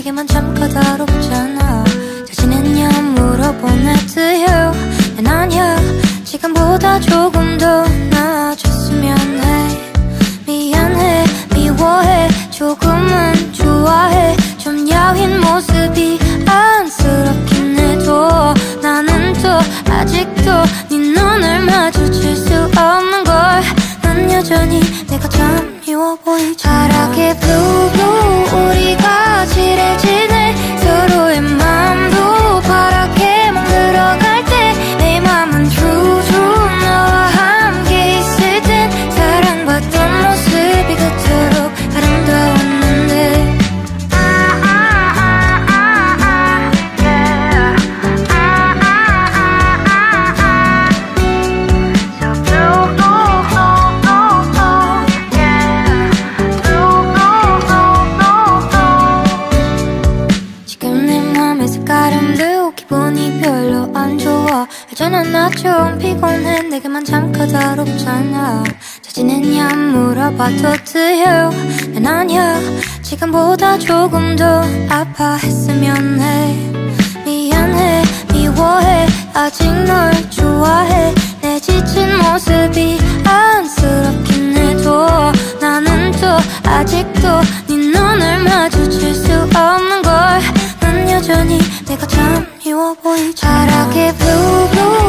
내게만 참 까다롭잖아. 자신은요 물어본 애트요 난 아니야. 지금보다 조금 더 나아졌으면 해. 미안해. 미워해. 조금은 좋아해. 좀 야윈 모습이 안쓰럽긴 해도 나는 또 아직도 네 눈을 마주칠 수 없는 걸 난 여전히 내가 참 미워 보이지 좋아. 예전에 나좀 피곤해. 내게만 참 까다롭잖아. 잘 지냈냐 물어봐도 돼요. 난 아니야. 지금보다 조금 더 아파했으면 해. 미안해. 미워해. 아직 널 좋아해 I'll keep Blue, blue.